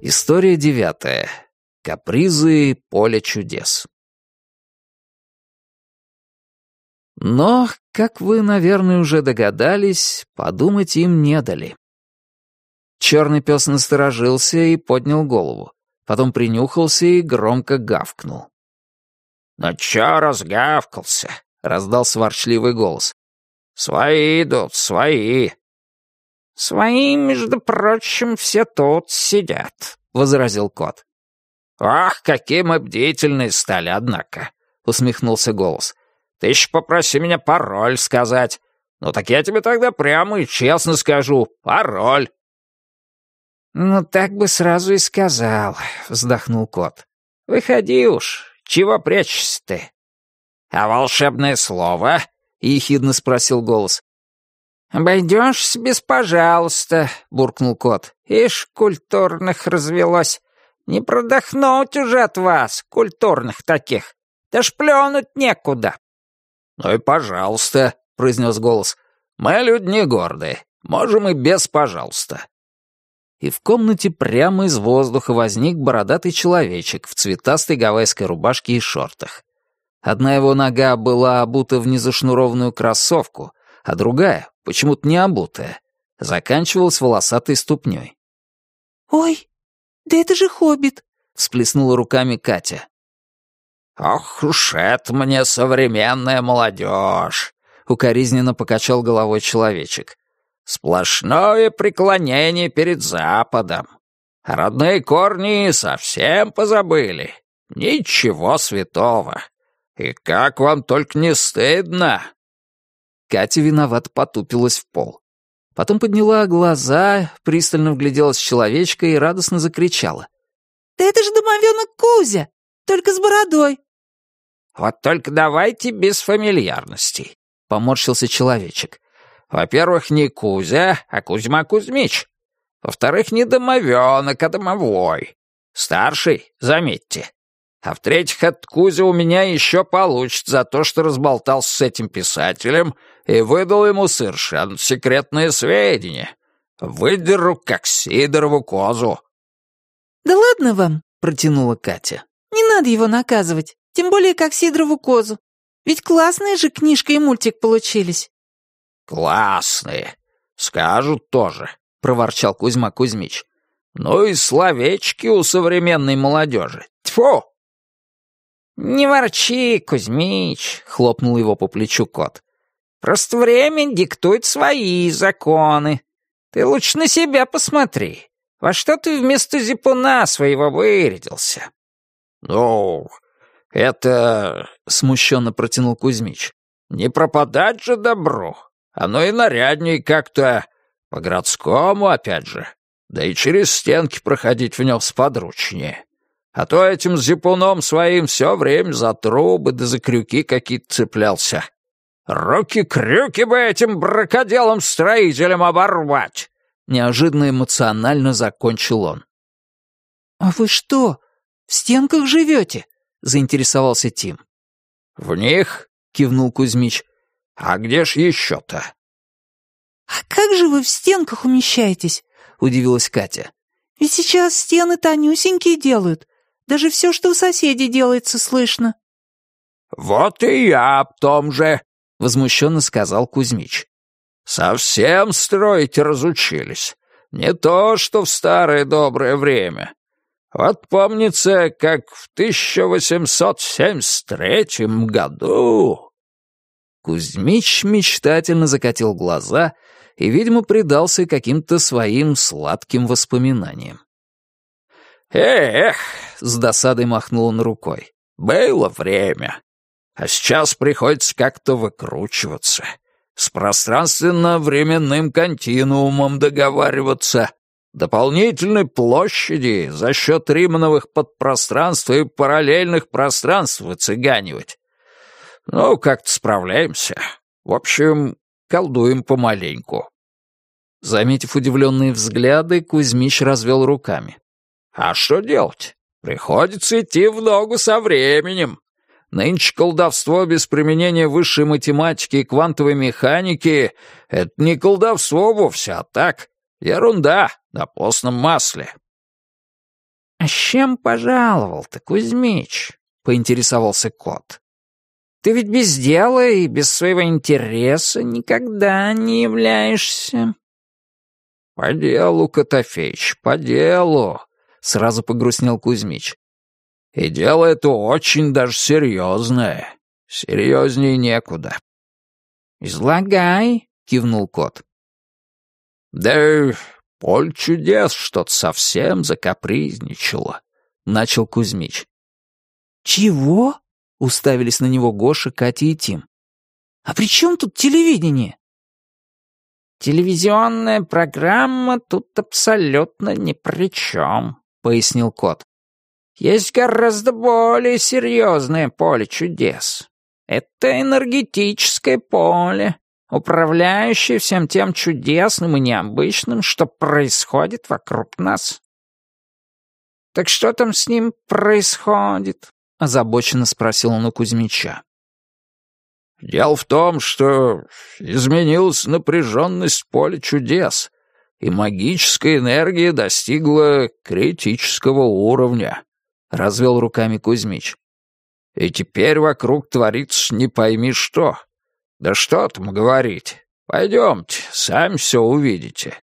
История девятая. Капризы поля чудес. Но, как вы, наверное, уже догадались, подумать им не дали. Черный пес насторожился и поднял голову. Потом принюхался и громко гавкнул. «Ну чё разгавкался?» — раздался ворчливый голос. «Свои идут, свои». «Свои, между прочим, все тут сидят», — возразил кот. «Ах, какие мы бдительные стали, однако», — усмехнулся голос. «Ты еще попроси меня пароль сказать. Ну так я тебе тогда прямо и честно скажу. Пароль». «Ну так бы сразу и сказал», — вздохнул кот. «Выходи уж, чего прячешься ты?» «А волшебное слово?» — ехидно спросил голос. «Обойдешься без «пожалуйста», — буркнул кот. «Ишь, культурных развелось. Не продохнуть уже от вас, культурных таких. Даже плюнуть некуда». «Ну и пожалуйста», — произнес голос. «Мы люди не гордые. Можем и без «пожалуйста» и в комнате прямо из воздуха возник бородатый человечек в цветастой гавайской рубашке и шортах. Одна его нога была обута в незашнурованную кроссовку, а другая, почему-то не обутая, заканчивалась волосатой ступней. «Ой, да это же хоббит!» — всплеснула руками Катя. «Ох уж это мне современная молодежь!» — укоризненно покачал головой человечек. Сплошное преклонение перед Западом. Родные корни совсем позабыли. Ничего святого. И как вам только не стыдно!» Катя виноват потупилась в пол. Потом подняла глаза, пристально вгляделась в человечка и радостно закричала. «Да это же домовенок Кузя, только с бородой!» «Вот только давайте без фамильярностей», — поморщился человечек. Во-первых, не Кузя, а Кузьма Кузьмич. Во-вторых, не домовенок, а домовой. Старший, заметьте. А в-третьих, от Кузя у меня еще получит за то, что разболтался с этим писателем и выдал ему совершенно секретные сведения. Выдеру, как Сидорову козу. «Да ладно вам», — протянула Катя. «Не надо его наказывать, тем более как Сидорову козу. Ведь классные же книжка и мультик получились». «Классные. Скажут тоже», — проворчал Кузьма Кузьмич. «Ну и словечки у современной молодежи. Тьфу!» «Не ворчи, Кузьмич», — хлопнул его по плечу кот. «Просто время диктует свои законы. Ты лучше на себя посмотри. Во что ты вместо зипуна своего вырядился?» «Ну, это...» — смущенно протянул Кузьмич. «Не пропадать же добру. Оно и нарядней как-то. По-городскому, опять же. Да и через стенки проходить в нем сподручнее. А то этим зипуном своим все время за трубы да за крюки какие-то цеплялся. Руки-крюки бы этим бракоделом-строителям оборвать!» Неожиданно эмоционально закончил он. «А вы что, в стенках живете?» — заинтересовался Тим. «В них?» — кивнул Кузьмич. «А где ж еще-то?» «А как же вы в стенках умещаетесь?» — удивилась Катя. «Ведь сейчас стены тонюсенькие делают. Даже все, что у соседей делается, слышно». «Вот и я об том же», — возмущенно сказал Кузьмич. «Совсем строить разучились. Не то, что в старое доброе время. Вот помнится, как в 1873 году...» Кузьмич мечтательно закатил глаза и, видимо, предался каким-то своим сладким воспоминаниям. «Эх!» — с досадой махнул он рукой. «Было время. А сейчас приходится как-то выкручиваться. С пространственно-временным континуумом договариваться. Дополнительной площади за счет римановых подпространств и параллельных пространств выцыганивать. Ну, как-то справляемся. В общем, колдуем помаленьку». Заметив удивленные взгляды, Кузьмич развел руками. «А что делать? Приходится идти в ногу со временем. Нынче колдовство без применения высшей математики и квантовой механики — это не колдовство вовсе, а так, ерунда на постном масле. «А с чем пожаловал-то, Кузьмич?» — поинтересовался кот. «Ты ведь без дела и без своего интереса никогда не являешься». «По делу, Котофеич, по делу», — сразу погрустнел Кузьмич. И дело это очень даже серьезное. Серьезнее некуда. «Излагай», — кивнул кот. «Да поль чудес что-то совсем закапризничало», — начал Кузьмич. «Чего?» — уставились на него Гоша, Катя и Тим. «А при чем тут телевидение?» «Телевизионная программа тут абсолютно ни при чем», — пояснил кот. Есть гораздо более серьезное поле чудес. Это энергетическое поле, управляющее всем тем чудесным и необычным, что происходит вокруг нас. «Так что там с ним происходит?» — озабоченно спросил он у Кузьмича. «Дело в том, что изменилась напряженность поля чудес, и магическая энергия достигла критического уровня», — развел руками Кузьмич. «И теперь вокруг творится не пойми что. Да что там говорить. Пойдемте, сами все увидите».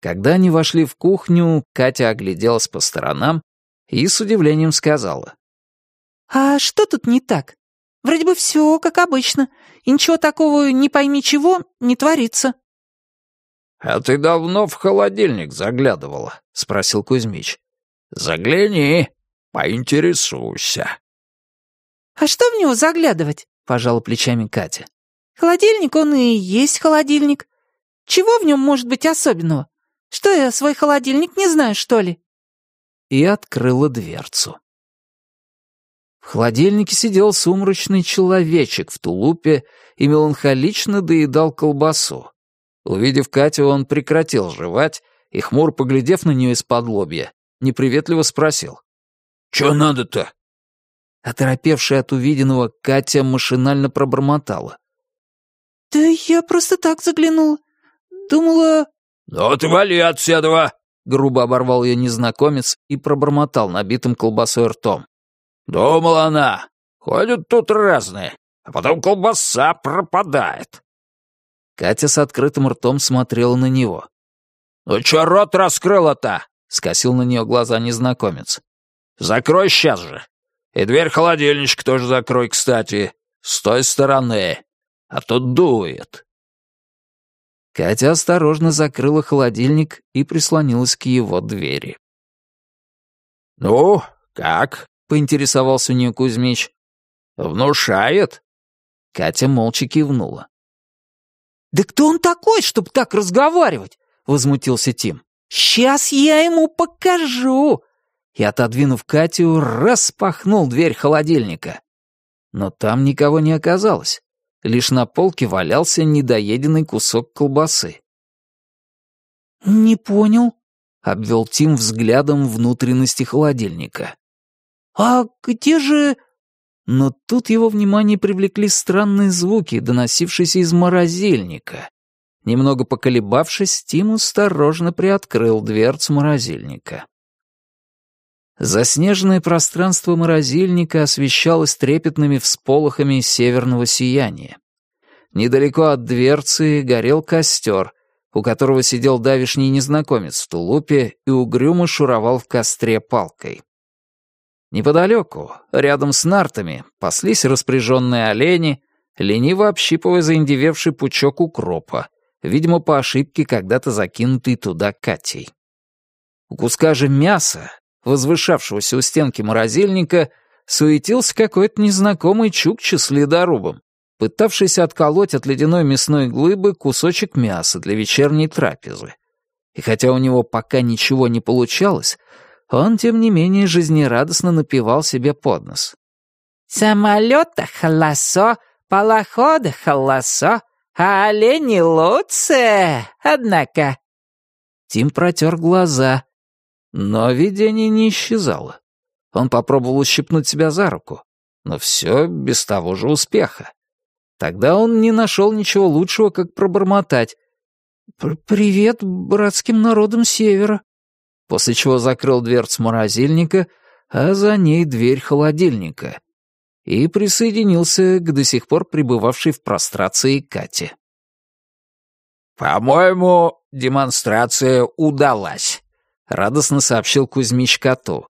Когда они вошли в кухню, Катя огляделась по сторонам и с удивлением сказала. «А что тут не так? Вроде бы все как обычно, и ничего такого не пойми чего не творится». «А ты давно в холодильник заглядывала?» — спросил Кузьмич. Загляни, поинтересуйся». «А что в него заглядывать?» — пожала плечами Катя. «Холодильник он и есть холодильник. Чего в нем может быть особенного? Что я свой холодильник не знаю, что ли?» И открыла дверцу. В холодильнике сидел сумрачный человечек в тулупе и меланхолично доедал колбасу. Увидев Катю, он прекратил жевать и, хмур поглядев на нее из-под лобья, неприветливо спросил. «Чё надо-то?» Оторопевшая от увиденного, Катя машинально пробормотала. «Да я просто так заглянула. Думала...» «Ну ты вали отседова!» Грубо оборвал ее незнакомец и пробормотал набитым колбасой ртом. «Думала она. Ходят тут разные, а потом колбаса пропадает». Катя с открытым ртом смотрела на него. «Ну чё рот раскрыла-то?» — скосил на нее глаза незнакомец. «Закрой сейчас же. И дверь холодильничка тоже закрой, кстати. С той стороны. А то дует». Катя осторожно закрыла холодильник и прислонилась к его двери. «Ну, как?» — поинтересовался у нее Кузьмич. «Внушает?» Катя молча кивнула. «Да кто он такой, чтобы так разговаривать?» — возмутился Тим. «Сейчас я ему покажу!» И, отодвинув Катю, распахнул дверь холодильника. Но там никого не оказалось. Лишь на полке валялся недоеденный кусок колбасы. «Не понял», — обвел Тим взглядом внутренности холодильника. «А где же...» Но тут его внимание привлекли странные звуки, доносившиеся из морозильника. Немного поколебавшись, Тим осторожно приоткрыл дверцу морозильника. Заснеженное пространство морозильника освещалось трепетными всполохами северного сияния. Недалеко от дверцы горел костер, у которого сидел давишний незнакомец в тулупе и угрюмо шуровал в костре палкой. Неподалеку, рядом с нартами, паслись распряженные олени, лениво общипывая заиндевевший пучок укропа, видимо, по ошибке когда-то закинутый туда Катей. У куска же мяса, возвышавшегося у стенки морозильника, суетился какой-то незнакомый чукча с ледорубом, пытавшийся отколоть от ледяной мясной глыбы кусочек мяса для вечерней трапезы. И хотя у него пока ничего не получалось, он, тем не менее, жизнерадостно напевал себе под нос. «Самолета холосо, полохода холосо, а олени лучше, однако». Тим протер глаза. Но видение не исчезало. Он попробовал ущипнуть себя за руку, но все без того же успеха. Тогда он не нашел ничего лучшего, как пробормотать. «Привет братским народам Севера», после чего закрыл дверцу морозильника, а за ней дверь холодильника, и присоединился к до сих пор пребывавшей в прострации Кате. «По-моему, демонстрация удалась», — радостно сообщил Кузьмич коту.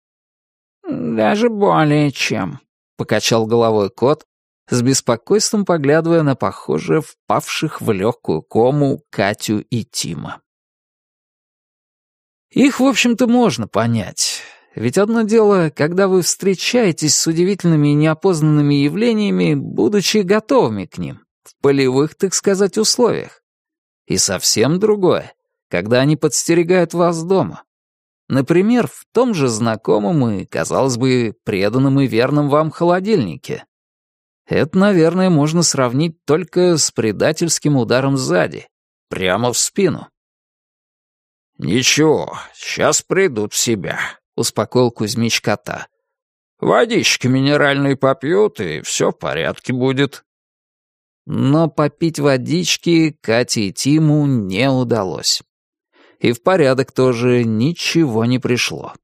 «Даже более чем», — покачал головой кот, с беспокойством поглядывая на, похоже, впавших в легкую кому Катю и Тима. Их, в общем-то, можно понять. Ведь одно дело, когда вы встречаетесь с удивительными и неопознанными явлениями, будучи готовыми к ним, в полевых, так сказать, условиях. И совсем другое, когда они подстерегают вас дома. Например, в том же знакомом и, казалось бы, преданном и верном вам холодильнике. Это, наверное, можно сравнить только с предательским ударом сзади, прямо в спину. «Ничего, сейчас придут в себя», — успокоил Кузьмич кота. «Водички минеральные попьют, и все в порядке будет». Но попить водички Кате и Тиму не удалось. И в порядок тоже ничего не пришло.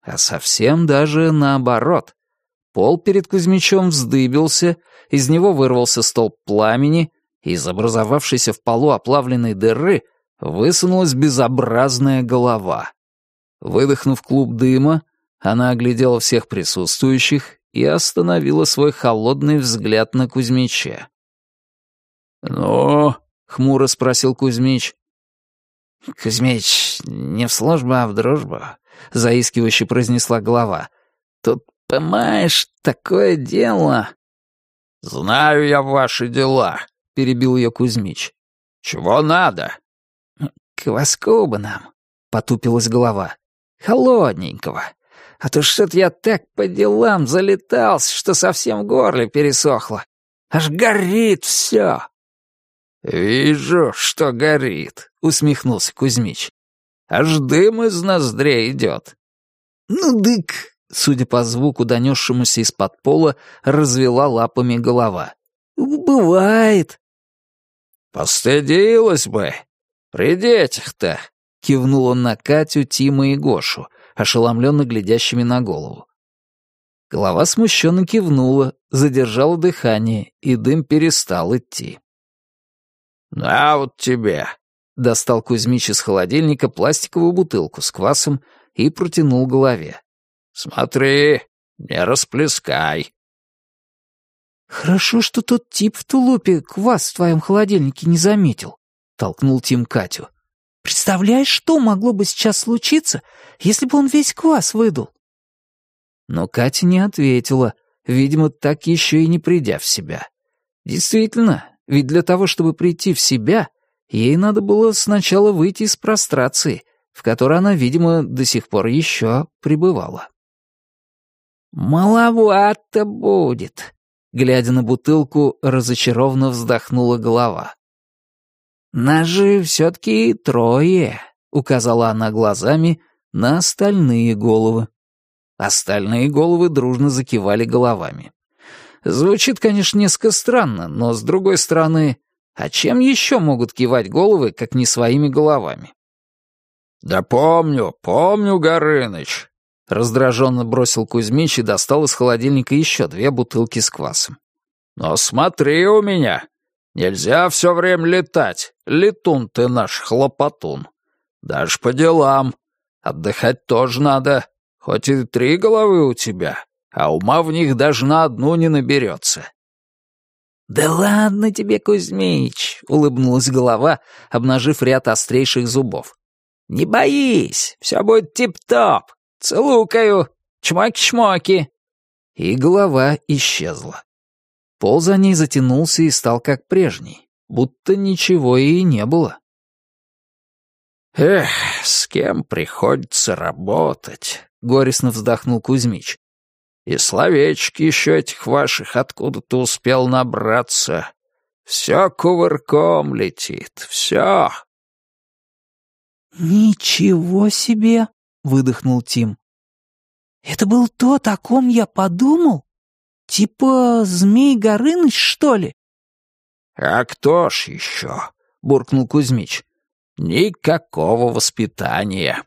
А совсем даже наоборот. Пол перед Кузьмичом вздыбился, из него вырвался столб пламени, и из образовавшейся в полу оплавленной дыры высунулась безобразная голова. Выдохнув клуб дыма, она оглядела всех присутствующих и остановила свой холодный взгляд на Кузьмича. «Ну?» — хмуро спросил Кузьмич. «Кузьмич, не в службу, а в дружбу», — заискивающе произнесла голова. «Тут, понимаешь, такое дело...» «Знаю я ваши дела», — перебил ее Кузьмич. «Чего надо?» «Кваску бы нам», — потупилась голова. «Холодненького. А то что-то я так по делам залетался, что совсем горле пересохло. Аж горит все». «Вижу, что горит», — усмехнулся Кузьмич. «Аж дым из ноздрей идет». «Ну, дык», — судя по звуку, донесшемуся из-под пола, развела лапами голова. «Бывает». «Постыдилась бы. При детях-то», — кивнул он на Катю, Тима и Гошу, ошеломленно глядящими на голову. Голова смущенно кивнула, задержала дыхание, и дым перестал идти. «На вот тебе!» — достал Кузьмич из холодильника пластиковую бутылку с квасом и протянул голове. «Смотри, не расплескай!» «Хорошо, что тот тип в тулупе квас в твоем холодильнике не заметил», — толкнул Тим Катю. «Представляешь, что могло бы сейчас случиться, если бы он весь квас выдул?» Но Катя не ответила, видимо, так еще и не придя в себя. Действительно, ведь для того, чтобы прийти в себя, ей надо было сначала выйти из прострации, в которой она, видимо, до сих пор еще пребывала. «Маловато будет», — глядя на бутылку, разочарованно вздохнула голова. «Нас все-таки трое», — указала она глазами на остальные головы. Остальные головы дружно закивали головами. Звучит, конечно, несколько странно, но, с другой стороны, а чем еще могут кивать головы, как не своими головами? «Да помню, помню, Горыныч», — раздраженно бросил Кузьмич и достал из холодильника еще две бутылки с квасом. «Но смотри у меня. Нельзя все время летать. Летун ты наш хлопотун. Даже по делам. Отдыхать тоже надо. Хоть и три головы у тебя, а ума в них даже на одну не наберется. «Да ладно тебе, Кузьмич!» — улыбнулась голова, обнажив ряд острейших зубов. «Не боись, все будет тип-топ. Целукаю. Чмоки-чмоки». И голова исчезла. Пол за ней затянулся и стал как прежний, будто ничего и не было. «Эх, с кем приходится работать?» — горестно вздохнул Кузьмич. И словечки еще этих ваших откуда-то успел набраться. Все кувырком летит, все. «Ничего себе!» — выдохнул Тим. «Это был то, о ком я подумал? Типа Змей Горыныч, что ли?» «А кто ж еще?» — буркнул Кузьмич. «Никакого воспитания».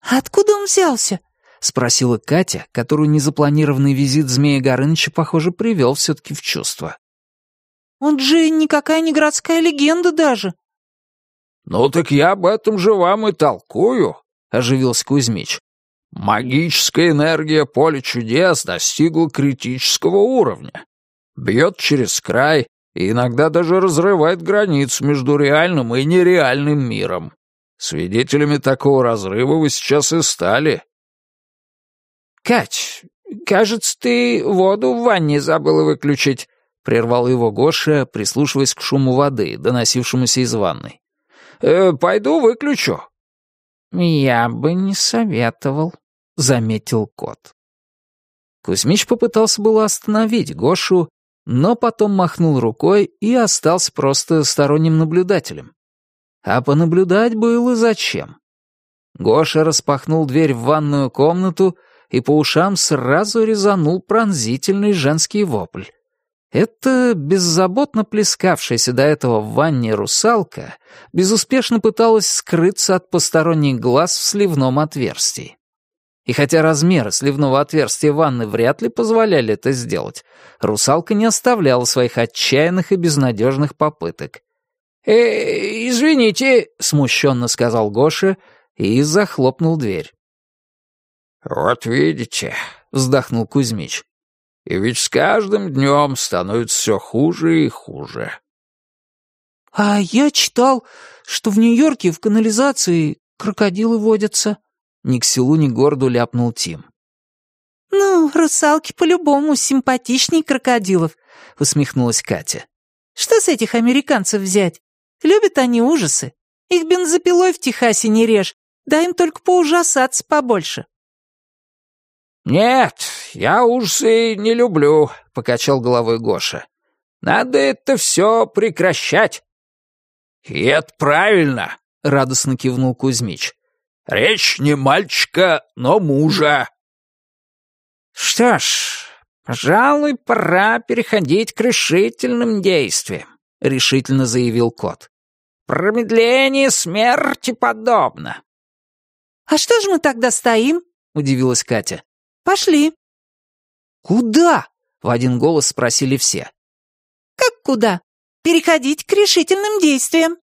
«Откуда он взялся?» — спросила Катя, которую незапланированный визит Змея Горыныча, похоже, привел все-таки в чувство. «Он же никакая не городская легенда даже». «Ну так я об этом же вам и толкую», — оживился Кузьмич. «Магическая энергия поля чудес достигла критического уровня. Бьет через край и иногда даже разрывает границу между реальным и нереальным миром. Свидетелями такого разрыва вы сейчас и стали». «Кать, кажется, ты воду в ванне забыла выключить», — прервал его Гоша, прислушиваясь к шуму воды, доносившемуся из ванной. «Э, «Пойду выключу». «Я бы не советовал», — заметил кот. Кузьмич попытался было остановить Гошу, но потом махнул рукой и остался просто сторонним наблюдателем. А понаблюдать было зачем? Гоша распахнул дверь в ванную комнату и по ушам сразу резанул пронзительный женский вопль. Эта беззаботно плескавшаяся до этого в ванне русалка безуспешно пыталась скрыться от посторонних глаз в сливном отверстии. И хотя размеры сливного отверстия ванны вряд ли позволяли это сделать, русалка не оставляла своих отчаянных и безнадежных попыток. «Э, извините», — смущенно сказал Гоша и захлопнул дверь. «Вот видите», — вздохнул Кузьмич, «и ведь с каждым днем становится все хуже и хуже». «А я читал, что в Нью-Йорке в канализации крокодилы водятся», — ни к селу, ни к городу ляпнул Тим. «Ну, русалки по-любому симпатичней крокодилов», — усмехнулась Катя. «Что с этих американцев взять? Любят они ужасы. Их бензопилой в Техасе не режь, дай им только поужасаться побольше». «Нет, я ужасы не люблю», — покачал головой Гоша. «Надо это все прекращать». «И это правильно», — радостно кивнул Кузьмич. «Речь не мальчика, но мужа». «Что ж, пожалуй, пора переходить к решительным действиям», — решительно заявил кот. «Промедление смерти подобно». «А что же мы тогда стоим?» — удивилась Катя. Пошли». «Куда?» — в один голос спросили все. «Как куда? Переходить к решительным действиям»,